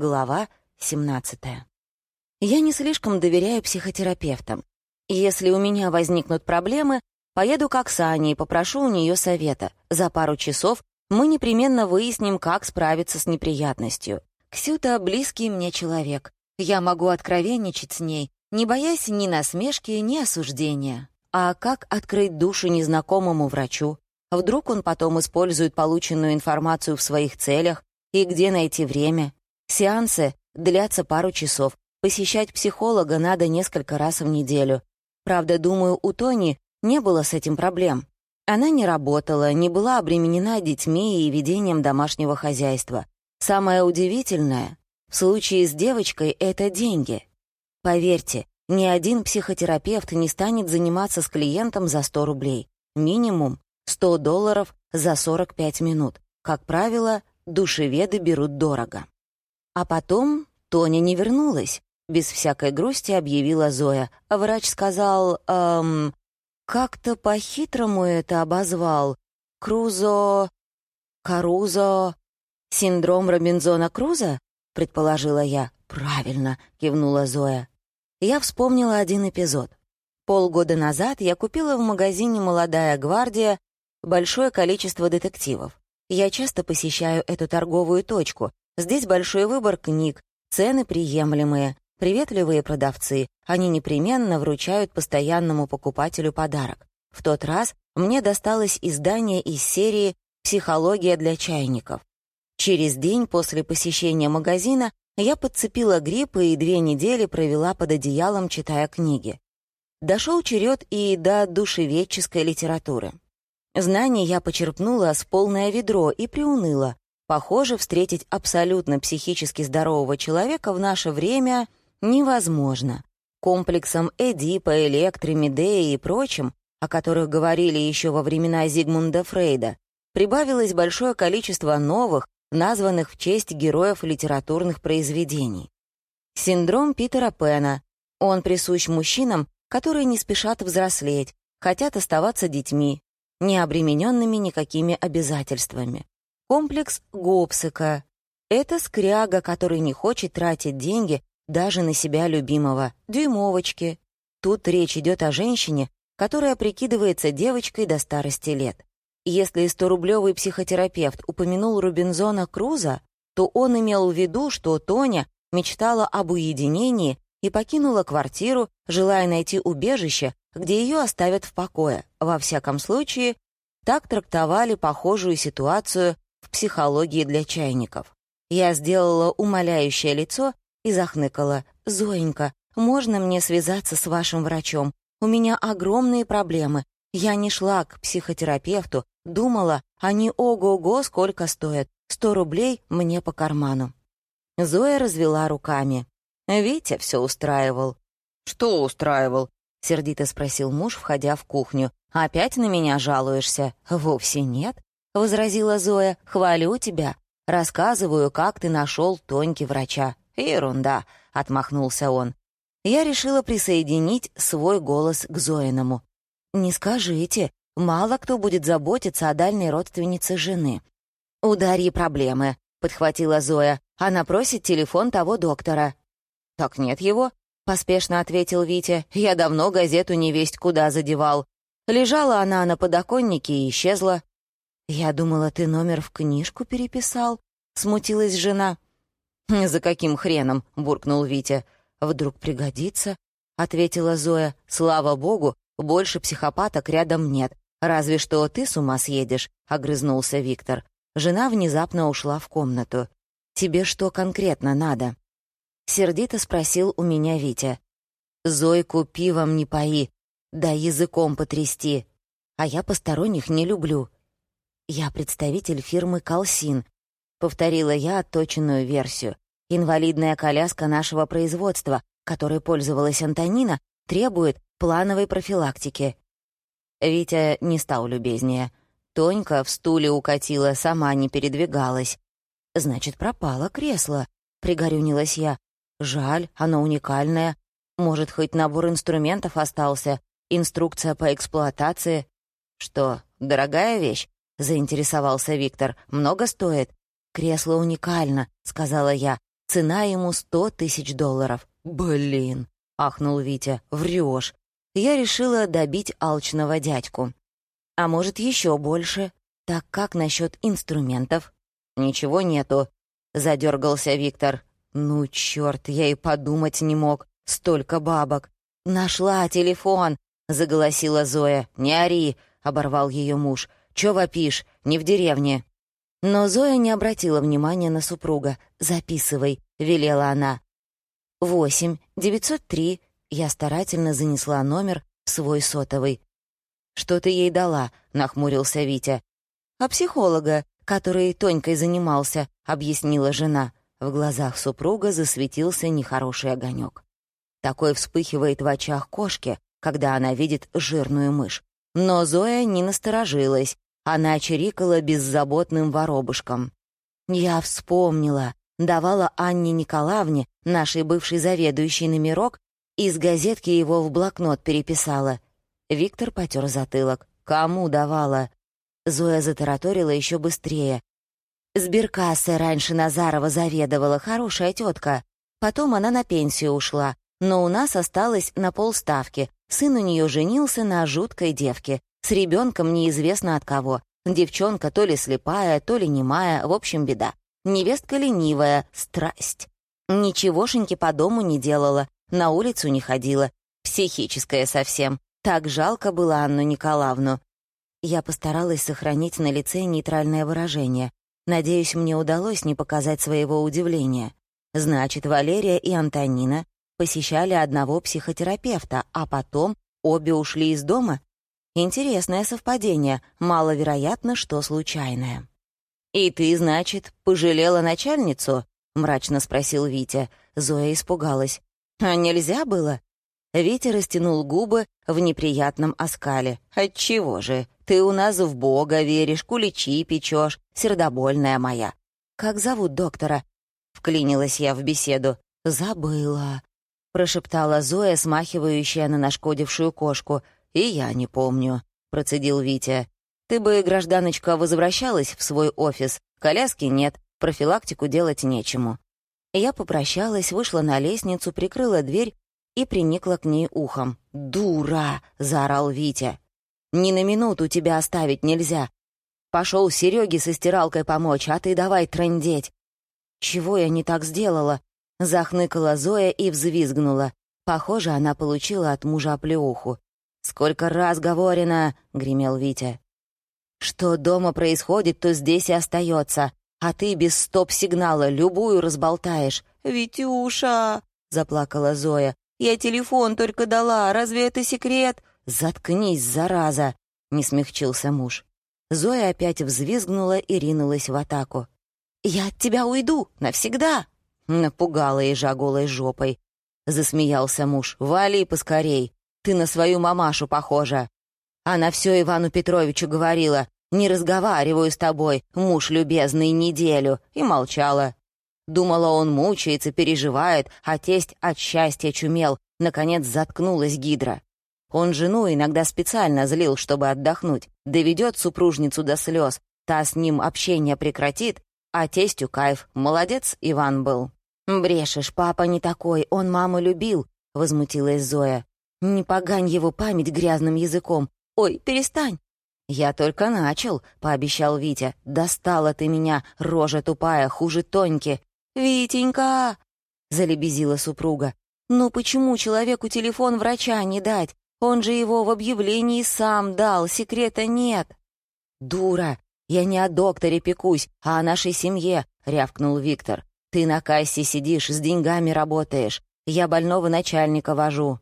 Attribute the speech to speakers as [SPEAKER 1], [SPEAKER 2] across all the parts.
[SPEAKER 1] Глава 17. Я не слишком доверяю психотерапевтам. Если у меня возникнут проблемы, поеду к Оксане и попрошу у нее совета. За пару часов мы непременно выясним, как справиться с неприятностью. Ксюта — близкий мне человек. Я могу откровенничать с ней, не боясь ни насмешки, ни осуждения. А как открыть душу незнакомому врачу? Вдруг он потом использует полученную информацию в своих целях, и где найти время? Сеансы длятся пару часов. Посещать психолога надо несколько раз в неделю. Правда, думаю, у Тони не было с этим проблем. Она не работала, не была обременена детьми и ведением домашнего хозяйства. Самое удивительное, в случае с девочкой это деньги. Поверьте, ни один психотерапевт не станет заниматься с клиентом за 100 рублей. Минимум 100 долларов за 45 минут. Как правило, душеведы берут дорого. А потом Тоня не вернулась. Без всякой грусти объявила Зоя. Врач сказал, эм, как-то по-хитрому это обозвал. Крузо... Карузо... Синдром Робинзона Круза? Предположила я. Правильно, кивнула Зоя. Я вспомнила один эпизод. Полгода назад я купила в магазине «Молодая гвардия» большое количество детективов. Я часто посещаю эту торговую точку, Здесь большой выбор книг, цены приемлемые, приветливые продавцы. Они непременно вручают постоянному покупателю подарок. В тот раз мне досталось издание из серии «Психология для чайников». Через день после посещения магазина я подцепила грипп и две недели провела под одеялом, читая книги. Дошел черед и до душеведческой литературы. Знаний я почерпнула с полное ведро и приуныла. Похоже, встретить абсолютно психически здорового человека в наше время невозможно. Комплексом Эдипа, Электры, Медеи и прочим, о которых говорили еще во времена Зигмунда Фрейда, прибавилось большое количество новых, названных в честь героев литературных произведений. Синдром Питера Пэна. Он присущ мужчинам, которые не спешат взрослеть, хотят оставаться детьми, не обремененными никакими обязательствами. Комплекс Гобсека — это скряга, который не хочет тратить деньги даже на себя любимого, дюймовочки. Тут речь идет о женщине, которая прикидывается девочкой до старости лет. Если 100-рублевый психотерапевт упомянул Робинзона Круза, то он имел в виду, что Тоня мечтала об уединении и покинула квартиру, желая найти убежище, где ее оставят в покое. Во всяком случае, так трактовали похожую ситуацию в психологии для чайников. Я сделала умоляющее лицо и захныкала. «Зоенька, можно мне связаться с вашим врачом? У меня огромные проблемы. Я не шла к психотерапевту, думала, они ого-го сколько стоят. Сто рублей мне по карману». Зоя развела руками. Витя все устраивал. «Что устраивал?» — сердито спросил муж, входя в кухню. «Опять на меня жалуешься?» «Вовсе нет. — возразила Зоя. «Хвалю тебя. Рассказываю, как ты нашел Тоньки врача». «Ерунда», — отмахнулся он. Я решила присоединить свой голос к Зоиному. «Не скажите, мало кто будет заботиться о дальней родственнице жены». «У Дарьи проблемы», — подхватила Зоя. «Она просит телефон того доктора». «Так нет его», — поспешно ответил Витя. «Я давно газету невесть куда задевал. Лежала она на подоконнике и исчезла. «Я думала, ты номер в книжку переписал», — смутилась жена. «За каким хреном?» — буркнул Витя. «Вдруг пригодится?» — ответила Зоя. «Слава богу, больше психопаток рядом нет. Разве что ты с ума съедешь», — огрызнулся Виктор. Жена внезапно ушла в комнату. «Тебе что конкретно надо?» Сердито спросил у меня Витя. «Зойку пивом не пои, да языком потрясти. А я посторонних не люблю», «Я представитель фирмы «Колсин», — повторила я отточенную версию. «Инвалидная коляска нашего производства, которой пользовалась Антонина, требует плановой профилактики». Витя не стал любезнее. Тонька в стуле укатила, сама не передвигалась. «Значит, пропало кресло», — пригорюнилась я. «Жаль, оно уникальное. Может, хоть набор инструментов остался, инструкция по эксплуатации». «Что, дорогая вещь?» Заинтересовался Виктор. «Много стоит?» «Кресло уникально», — сказала я. Цена ему сто тысяч долларов. «Блин!» — ахнул Витя. «Врешь!» Я решила добить алчного дядьку. «А может, еще больше? Так как насчет инструментов?» «Ничего нету», — задергался Виктор. «Ну, черт, я и подумать не мог. Столько бабок». «Нашла телефон!» — заголосила Зоя. «Не ори!» — оборвал ее муж. «Чё вопишь? Не в деревне». Но Зоя не обратила внимания на супруга. «Записывай», — велела она. «Восемь, девятьсот три». Я старательно занесла номер в свой сотовый. «Что ты ей дала?» — нахмурился Витя. «А психолога, который Тонькой занимался», — объяснила жена. В глазах супруга засветился нехороший огонек. Такой вспыхивает в очах кошки, когда она видит жирную мышь. Но Зоя не насторожилась, она чирикала беззаботным воробушком. «Я вспомнила», давала Анне Николаевне, нашей бывшей заведующей, номерок, из газетки его в блокнот переписала. Виктор потер затылок. «Кому давала?» Зоя затараторила еще быстрее. «Сберкассы раньше Назарова заведовала, хорошая тетка. Потом она на пенсию ушла, но у нас осталось на полставки, Сын у нее женился на жуткой девке, с ребенком неизвестно от кого. Девчонка то ли слепая, то ли немая, в общем, беда. Невестка ленивая, страсть. Ничегошеньки по дому не делала, на улицу не ходила. Психическая совсем. Так жалко было Анну Николаевну. Я постаралась сохранить на лице нейтральное выражение. Надеюсь, мне удалось не показать своего удивления. Значит, Валерия и Антонина посещали одного психотерапевта, а потом обе ушли из дома? Интересное совпадение, маловероятно, что случайное. «И ты, значит, пожалела начальницу?» — мрачно спросил Витя. Зоя испугалась. «А нельзя было?» Витя растянул губы в неприятном оскале. «Отчего же? Ты у нас в Бога веришь, куличи печешь, сердобольная моя». «Как зовут доктора?» — вклинилась я в беседу. «Забыла», — прошептала Зоя, смахивающая на нашкодившую кошку. «И я не помню», — процедил Витя. «Ты бы, гражданочка, возвращалась в свой офис. Коляски нет, профилактику делать нечему». Я попрощалась, вышла на лестницу, прикрыла дверь и приникла к ней ухом. «Дура!» — заорал Витя. «Ни на минуту тебя оставить нельзя. Пошел Сереге со стиралкой помочь, а ты давай трындеть». «Чего я не так сделала?» Захныкала Зоя и взвизгнула. Похоже, она получила от мужа оплеуху. «Сколько раз говорено!» — гремел Витя. «Что дома происходит, то здесь и остается, а ты без стоп-сигнала любую разболтаешь». «Витюша!» — заплакала Зоя. «Я телефон только дала, разве это секрет?» «Заткнись, зараза!» — не смягчился муж. Зоя опять взвизгнула и ринулась в атаку. «Я от тебя уйду, навсегда!» Напугала ежа голой жопой. Засмеялся муж. «Вали поскорей, ты на свою мамашу похожа». Она все Ивану Петровичу говорила. «Не разговариваю с тобой, муж любезный, неделю». И молчала. Думала, он мучается, переживает, а тесть от счастья чумел. Наконец заткнулась гидра. Он жену иногда специально злил, чтобы отдохнуть. Доведет супружницу до слез. Та с ним общение прекратит, а тестю кайф. Молодец Иван был. «Брешешь, папа не такой, он маму любил», — возмутилась Зоя. «Не погань его память грязным языком. Ой, перестань!» «Я только начал», — пообещал Витя. «Достала ты меня, рожа тупая, хуже Тоньки». «Витенька!» — залебезила супруга. «Ну почему человеку телефон врача не дать? Он же его в объявлении сам дал, секрета нет». «Дура! Я не о докторе пекусь, а о нашей семье», — рявкнул Виктор. Ты на кассе сидишь, с деньгами работаешь. Я больного начальника вожу.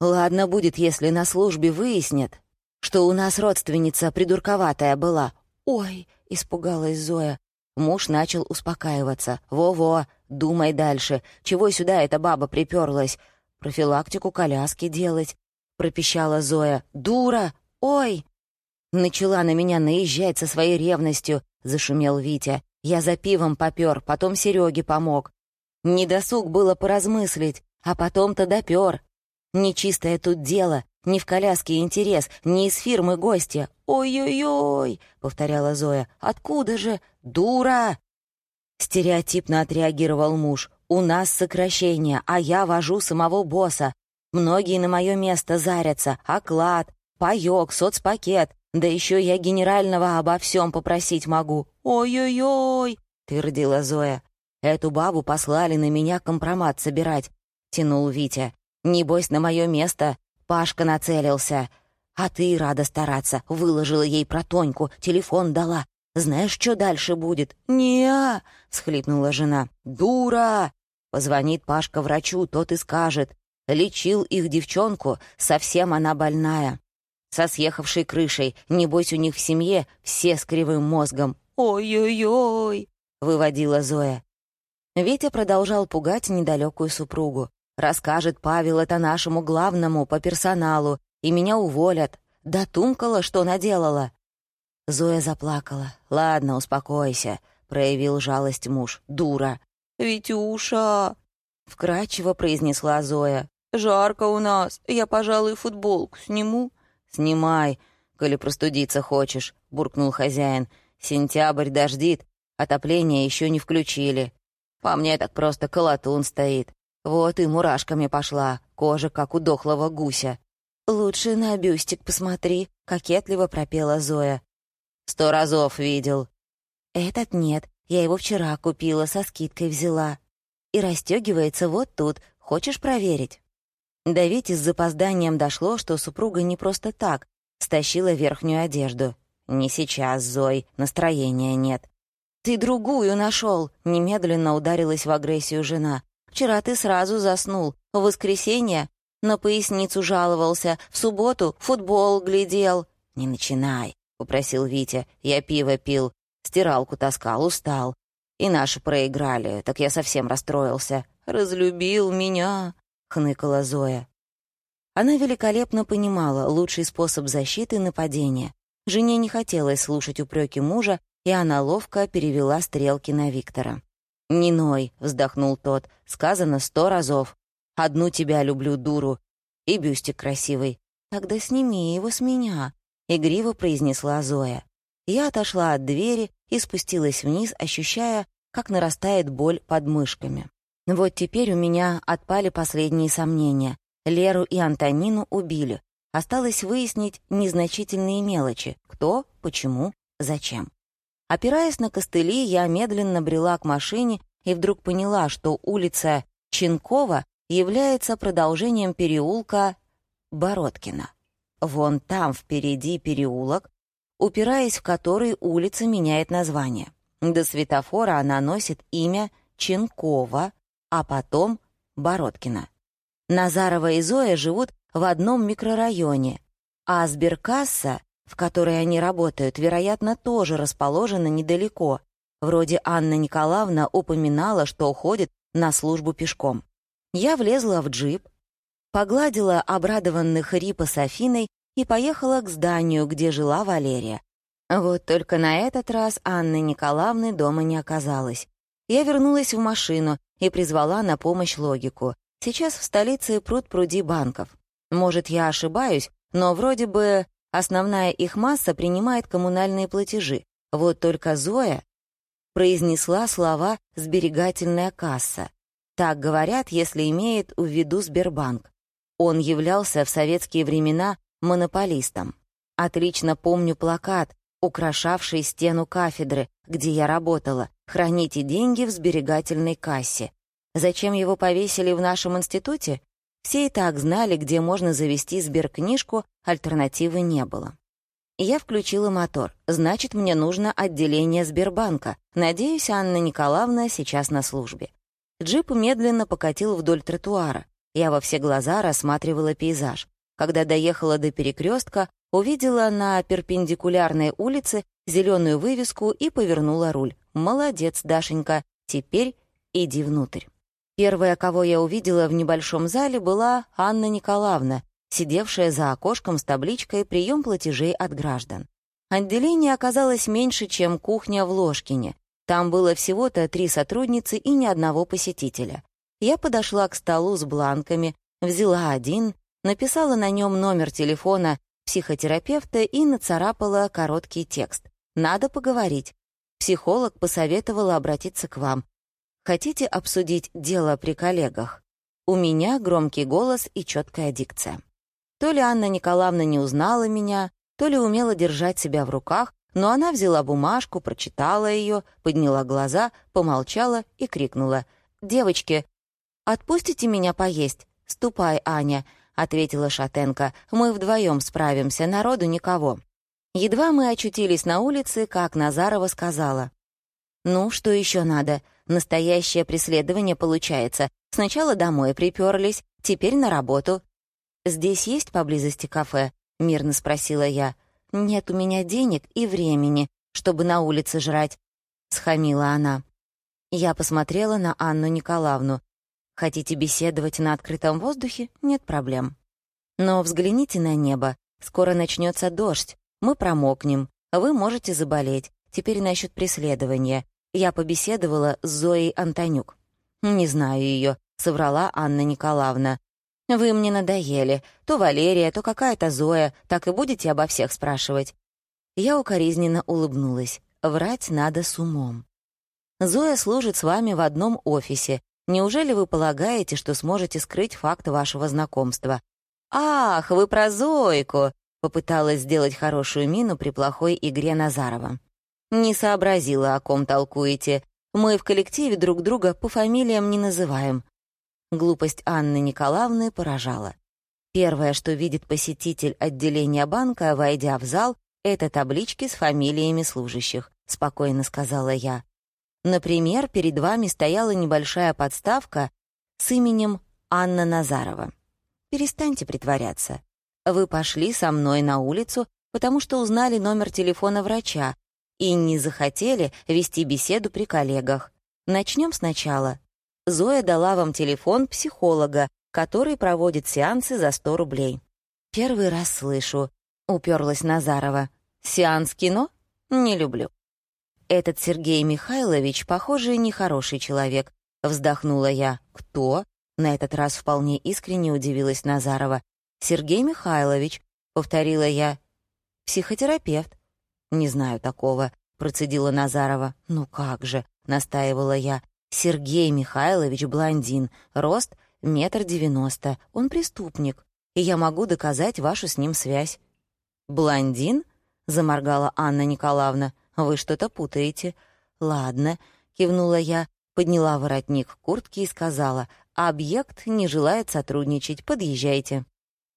[SPEAKER 1] Ладно будет, если на службе выяснят, что у нас родственница придурковатая была. Ой, испугалась Зоя. Муж начал успокаиваться. «Во-во, думай дальше. Чего сюда эта баба приперлась? Профилактику коляски делать», — пропищала Зоя. «Дура! Ой!» Начала на меня наезжать со своей ревностью, — зашумел Витя. Я за пивом попёр, потом Серёге помог. Недосуг было поразмыслить, а потом-то допёр. Нечистое тут дело, не в коляске интерес, не из фирмы гостя. «Ой-ой-ой!» — повторяла Зоя. «Откуда же? Дура!» Стереотипно отреагировал муж. «У нас сокращение, а я вожу самого босса. Многие на мое место зарятся. Оклад, паёк, соцпакет. Да еще я генерального обо всем попросить могу. Ой-ой-ой!» — твердила Зоя. «Эту бабу послали на меня компромат собирать», — тянул Витя. «Небось, на мое место Пашка нацелился. А ты рада стараться, выложила ей про Тоньку, телефон дала. Знаешь, что дальше будет? не схлипнула жена. «Дура!» Позвонит Пашка врачу, тот и скажет. Лечил их девчонку, совсем она больная. Со съехавшей крышей, небось у них в семье все с кривым мозгом. «Ой-ой-ой!» — выводила Зоя. Витя продолжал пугать недалекую супругу. «Расскажет Павел это нашему главному по персоналу, и меня уволят. Да тумкала, что наделала». Зоя заплакала. «Ладно, успокойся», — проявил жалость муж. «Дура». «Витюша!» — вкрадчиво произнесла Зоя. «Жарко у нас. Я, пожалуй, футболку сниму». «Снимай, коли простудиться хочешь», — буркнул хозяин. «Сентябрь дождит, отопление еще не включили. По мне так просто колотун стоит. Вот и мурашками пошла, кожа как у дохлого гуся». «Лучше на бюстик посмотри», — кокетливо пропела Зоя. Сто разов видел». «Этот нет, я его вчера купила, со скидкой взяла. И расстегивается вот тут, хочешь проверить?» Да ведь с запозданием дошло, что супруга не просто так стащила верхнюю одежду. «Не сейчас, Зой, настроения нет». «Ты другую нашел!» — немедленно ударилась в агрессию жена. «Вчера ты сразу заснул. В воскресенье на поясницу жаловался, в субботу футбол глядел». «Не начинай попросил Витя. «Я пиво пил, стиралку таскал, устал. И наши проиграли, так я совсем расстроился. Разлюбил меня», — хныкала Зоя. Она великолепно понимала лучший способ защиты — нападения. Жене не хотелось слушать упреки мужа, и она ловко перевела стрелки на Виктора. «Не ной», — вздохнул тот, — «сказано сто разов. Одну тебя люблю, дуру. И бюстик красивый. Тогда сними его с меня», — игриво произнесла Зоя. Я отошла от двери и спустилась вниз, ощущая, как нарастает боль под мышками. Вот теперь у меня отпали последние сомнения. Леру и Антонину убили. Осталось выяснить незначительные мелочи. Кто, почему, зачем. Опираясь на костыли, я медленно брела к машине и вдруг поняла, что улица Ченкова является продолжением переулка Бородкина. Вон там впереди переулок, упираясь в который улица меняет название. До светофора она носит имя Ченкова, а потом Бородкина. Назарова и Зоя живут в одном микрорайоне, а сберкасса, в которой они работают, вероятно, тоже расположена недалеко. Вроде Анна Николаевна упоминала, что уходит на службу пешком. Я влезла в джип, погладила обрадованных Рипа с Афиной и поехала к зданию, где жила Валерия. Вот только на этот раз Анны Николаевны дома не оказалось. Я вернулась в машину и призвала на помощь логику. Сейчас в столице пруд пруди банков. Может, я ошибаюсь, но вроде бы основная их масса принимает коммунальные платежи. Вот только Зоя произнесла слова «сберегательная касса». Так говорят, если имеет в виду Сбербанк. Он являлся в советские времена монополистом. Отлично помню плакат, украшавший стену кафедры, где я работала «Храните деньги в сберегательной кассе». Зачем его повесили в нашем институте? Все и так знали, где можно завести сберкнижку, альтернативы не было. Я включила мотор. Значит, мне нужно отделение Сбербанка. Надеюсь, Анна Николаевна сейчас на службе. Джип медленно покатил вдоль тротуара. Я во все глаза рассматривала пейзаж. Когда доехала до перекрестка, увидела на перпендикулярной улице зеленую вывеску и повернула руль. «Молодец, Дашенька, теперь иди внутрь». Первая, кого я увидела в небольшом зале, была Анна Николаевна, сидевшая за окошком с табличкой «Прием платежей от граждан». Отделение оказалось меньше, чем кухня в Ложкине. Там было всего-то три сотрудницы и ни одного посетителя. Я подошла к столу с бланками, взяла один, написала на нем номер телефона психотерапевта и нацарапала короткий текст. «Надо поговорить». Психолог посоветовала обратиться к вам. Хотите обсудить дело при коллегах? У меня громкий голос и четкая дикция. То ли Анна Николаевна не узнала меня, то ли умела держать себя в руках, но она взяла бумажку, прочитала ее, подняла глаза, помолчала и крикнула. «Девочки, отпустите меня поесть. Ступай, Аня», — ответила Шатенко. «Мы вдвоем справимся, народу никого». Едва мы очутились на улице, как Назарова сказала. «Ну, что еще надо? Настоящее преследование получается. Сначала домой приперлись, теперь на работу. «Здесь есть поблизости кафе?» — мирно спросила я. «Нет у меня денег и времени, чтобы на улице жрать», — схамила она. Я посмотрела на Анну Николаевну. «Хотите беседовать на открытом воздухе? Нет проблем. Но взгляните на небо. Скоро начнется дождь. Мы промокнем. Вы можете заболеть. Теперь насчет преследования. Я побеседовала с Зоей Антонюк. «Не знаю ее», — соврала Анна Николаевна. «Вы мне надоели. То Валерия, то какая-то Зоя. Так и будете обо всех спрашивать?» Я укоризненно улыбнулась. Врать надо с умом. «Зоя служит с вами в одном офисе. Неужели вы полагаете, что сможете скрыть факт вашего знакомства?» «Ах, вы про Зойку!» — попыталась сделать хорошую мину при плохой игре Назарова. «Не сообразила, о ком толкуете. Мы в коллективе друг друга по фамилиям не называем. Глупость Анны Николаевны поражала. Первое, что видит посетитель отделения банка, войдя в зал, это таблички с фамилиями служащих, спокойно сказала я. Например, перед вами стояла небольшая подставка с именем Анна Назарова. Перестаньте притворяться. Вы пошли со мной на улицу, потому что узнали номер телефона врача и не захотели вести беседу при коллегах. Начнем сначала. Зоя дала вам телефон психолога, который проводит сеансы за 100 рублей. «Первый раз слышу», — уперлась Назарова. «Сеанс кино? Не люблю». «Этот Сергей Михайлович, похоже, нехороший человек», — вздохнула я. «Кто?» — на этот раз вполне искренне удивилась Назарова. «Сергей Михайлович», — повторила я. «Психотерапевт». «Не знаю такого», — процедила Назарова. «Ну как же», — настаивала я. Сергей Михайлович блондин, рост метр девяносто, он преступник, и я могу доказать вашу с ним связь». «Блондин?» — заморгала Анна Николаевна. «Вы что-то путаете». «Ладно», — кивнула я, подняла воротник куртки и сказала, «Объект не желает сотрудничать, подъезжайте».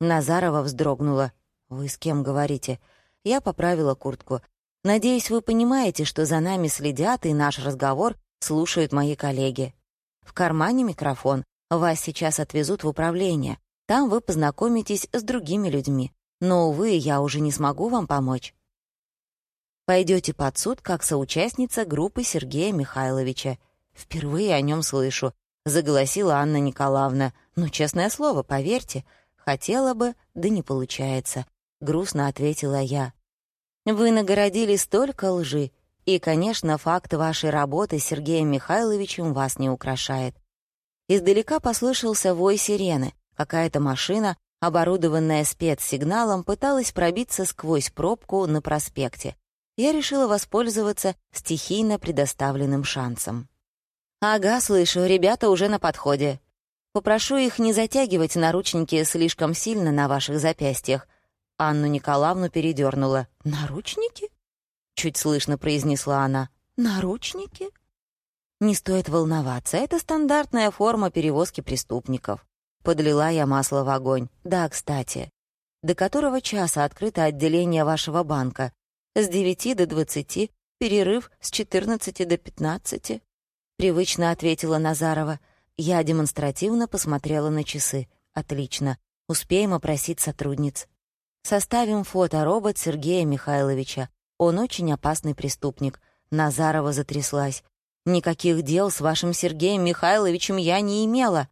[SPEAKER 1] Назарова вздрогнула. «Вы с кем говорите?» Я поправила куртку. «Надеюсь, вы понимаете, что за нами следят, и наш разговор слушают мои коллеги. В кармане микрофон. Вас сейчас отвезут в управление. Там вы познакомитесь с другими людьми. Но, увы, я уже не смогу вам помочь. Пойдете под суд как соучастница группы Сергея Михайловича. Впервые о нем слышу, заголосила Анна Николаевна. Ну, честное слово, поверьте, хотела бы, да не получается. Грустно ответила я. Вы нагородили столько лжи, и, конечно, факт вашей работы с Сергеем Михайловичем вас не украшает. Издалека послышался вой сирены. Какая-то машина, оборудованная спецсигналом, пыталась пробиться сквозь пробку на проспекте. Я решила воспользоваться стихийно предоставленным шансом. «Ага, слышу, ребята уже на подходе. Попрошу их не затягивать наручники слишком сильно на ваших запястьях». Анну Николаевну передернула. «Наручники?» — чуть слышно произнесла она. «Наручники?» «Не стоит волноваться, это стандартная форма перевозки преступников». Подлила я масло в огонь. «Да, кстати. До которого часа открыто отделение вашего банка? С девяти до двадцати, перерыв с четырнадцати до пятнадцати?» Привычно ответила Назарова. Я демонстративно посмотрела на часы. «Отлично. Успеем опросить сотрудниц. Составим фото-робот Сергея Михайловича. Он очень опасный преступник. Назарова затряслась. Никаких дел с вашим Сергеем Михайловичем я не имела.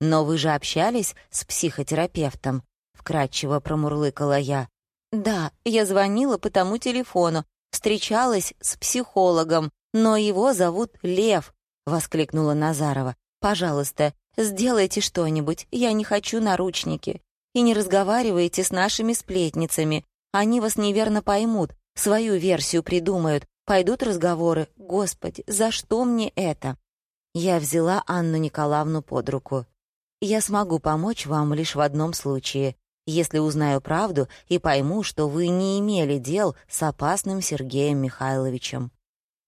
[SPEAKER 1] Но вы же общались с психотерапевтом, вкратчиво промурлыкала я. Да, я звонила по тому телефону, встречалась с психологом, но его зовут Лев, воскликнула Назарова. Пожалуйста, сделайте что-нибудь, я не хочу наручники. И не разговаривайте с нашими сплетницами, они вас неверно поймут, свою версию придумают, Пойдут разговоры. Господи, за что мне это? Я взяла Анну Николаевну под руку. Я смогу помочь вам лишь в одном случае, если узнаю правду и пойму, что вы не имели дел с опасным Сергеем Михайловичем.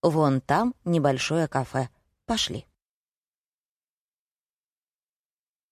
[SPEAKER 1] Вон там небольшое кафе. Пошли.